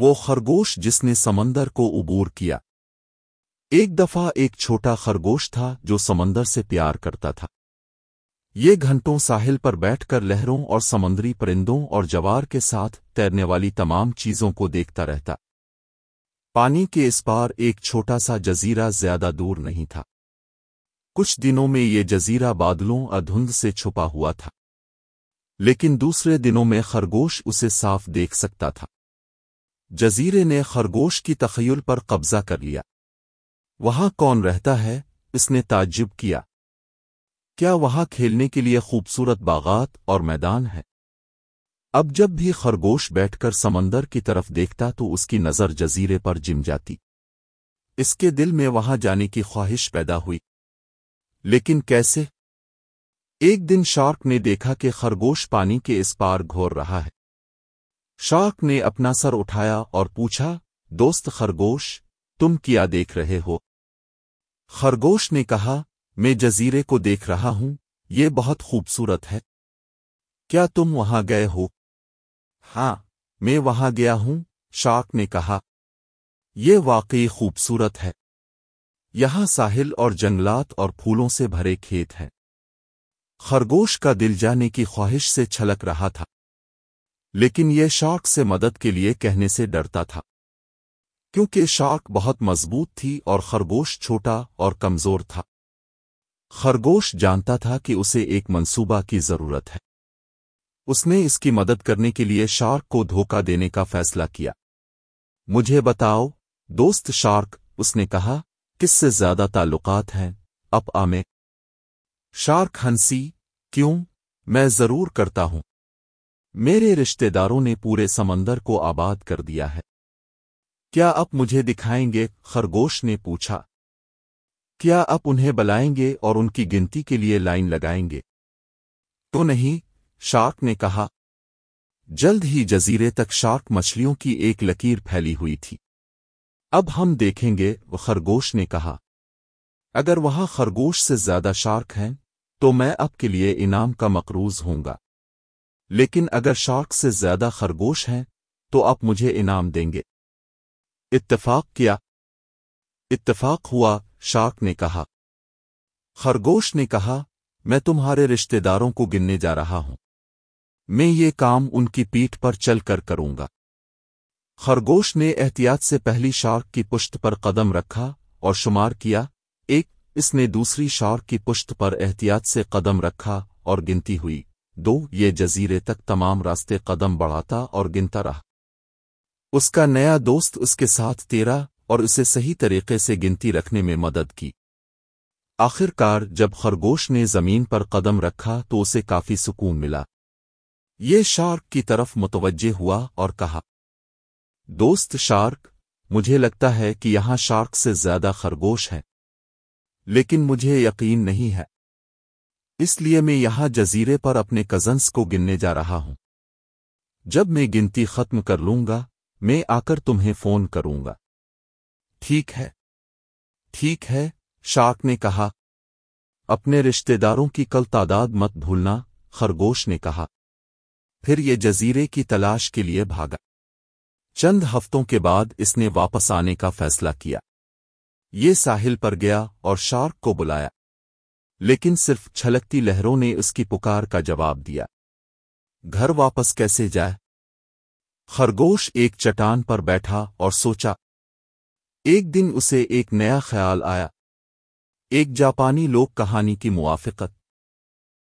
وہ خرگوش جس نے سمندر کو عبور کیا۔ ایک دفعہ ایک چھوٹا خرگوش تھا جو سمندر سے پیار کرتا تھا۔ یہ گھنٹوں ساحل پر بیٹھ کر لہروں اور سمندری پرندوں اور جوار کے ساتھ تیرنے والی تمام چیزوں کو دیکھتا رہتا۔ پانی کے اس پار ایک چھوٹا سا جزیرہ زیادہ دور نہیں تھا۔ کچھ دنوں میں یہ جزیرہ بادلوں اور دھند سے چھپا ہوا تھا۔ لیکن دوسرے دنوں میں خرگوش اسے صاف دیکھ سکتا تھا۔ جزیرے نے خرگوش کی تخیل پر قبضہ کر لیا۔ وہاں کون رہتا ہے؟ اس نے تعجب کیا۔ کیا وہاں کھیلنے کے لیے خوبصورت باغات اور میدان ہے اب جب بھی خرگوش بیٹھ کر سمندر کی طرف دیکھتا تو اس کی نظر جزیرے پر جم جاتی۔ اس کے دل میں وہاں جانے کی خواہش پیدا ہوئی۔ لیکن کیسے؟ ایک دن شارک نے دیکھا کہ خرگوش پانی کے اس پار گھور رہا ہے۔ شارک نے اپنا سر اٹھایا اور پوچھا، دوست خرگوش، تم کیا دیکھ رہے ہو؟ خرگوش نے کہا، میں جزیرے کو دیکھ رہا ہوں، یہ بہت خوبصورت ہے۔ کیا تم وہاں گئے ہو؟ ہاں میں وہاں گیا ہوں شارک نے کہا۔ یہ واقعی خوبصورت ہے۔ یہاں ساحل اور جنگلات اور پھولوں سے بھرے کھیت ہیں۔ خرگوش کا دل جانے کی خواہش سے چھلک رہا تھا۔ لیکن یہ شارک سے مدد کے لیے کہنے سے ڈرتا تھا۔ کیونکہ شارک بہت مضبوط تھی اور خرگوش چھوٹا اور کمزور تھا۔ خرگوش جانتا تھا کہ اسے ایک منصوبہ کی ضرورت ہے۔ اس نے اس کی مدد کرنے کے لیے شارک کو دھوکہ دینے کا فیصلہ کیا۔ مجھے بتاؤ، دوست شارک، اس نے کہا، کس سے زیادہ تعلقات ہیں؟ اب آمے شارک ہنسی، کیوں؟ میں ضرور کرتا ہوں۔ میرے رشتہ داروں نے پورے سمندر کو آباد کر دیا ہے۔ کیا اب مجھے دکھائیں گے؟ خرگوش نے پوچھا۔ کیا اب انہیں بلائیں گے اور ان کی گنتی کے لیے لائن لگائیں گے؟ تو نہیں، شارک نے کہا۔ جلد ہی جزیرے تک شارک مچھلیوں کی ایک لکیر پھیلی ہوئی تھی۔ اب ہم دیکھیں گے وہ خرگوش نے کہا۔ اگر وہاں خرگوش سے زیادہ شارک ہیں، تو میں اب کے لیے انعام کا مقروض ہوں گا۔ لیکن اگر شارک سے زیادہ خرگوش ہیں، تو آپ مجھے انعام دیں گے۔ اتفاق کیا۔ اتفاق ہوا، شارک نے کہا۔ خرگوش نے کہا، میں تمہارے رشتہ داروں کو گننے جا رہا ہوں۔ میں یہ کام ان کی پیٹھ پر چل کر کروں گا۔ خرگوش نے احتیاط سے پہلی شارک کی پشت پر قدم رکھا اور شمار کیا۔ ایک، اس نے دوسری شارک کی پشت پر احتیاط سے قدم رکھا اور گنتی ہوئی۔ دو، یہ جزیرے تک تمام راستے قدم بڑھاتا اور گنتا رہا۔ اس کا نیا دوست اس کے ساتھ تیرا اور اسے صحیح طریقے سے گنتی رکھنے میں مدد کی۔ آخر کار جب خرگوش نے زمین پر قدم رکھا تو اسے کافی سکون ملا۔ یہ شارک کی طرف متوجہ ہوا اور کہا، دوست شارک، مجھے لگتا ہے کہ یہاں شارک سے زیادہ خرگوش ہے لیکن مجھے یقین نہیں ہے۔ اس لیے میں یہاں جزیرے پر اپنے کزنس کو گننے جا رہا ہوں۔ جب میں گنتی ختم کر لوں گا، میں آ کر تمہیں فون کروں گا۔ ٹھیک ہے۔ ٹھیک ہے، شاک نے کہا۔ اپنے رشتہ داروں کی کل تعداد مت بھولنا، خرگوش نے کہا۔ پھر یہ جزیرے کی تلاش کے لیے بھاگا۔ چند ہفتوں کے بعد اس نے واپس آنے کا فیصلہ کیا۔ یہ ساحل پر گیا اور شارک کو بلایا۔ لیکن صرف چھلکتی لہروں نے اس کی پکار کا جواب دیا۔ گھر واپس کیسے جائے؟ خرگوش ایک چٹان پر بیٹھا اور سوچا۔ ایک دن اسے ایک نیا خیال آیا۔ ایک جاپانی لوک کہانی کی موافقت۔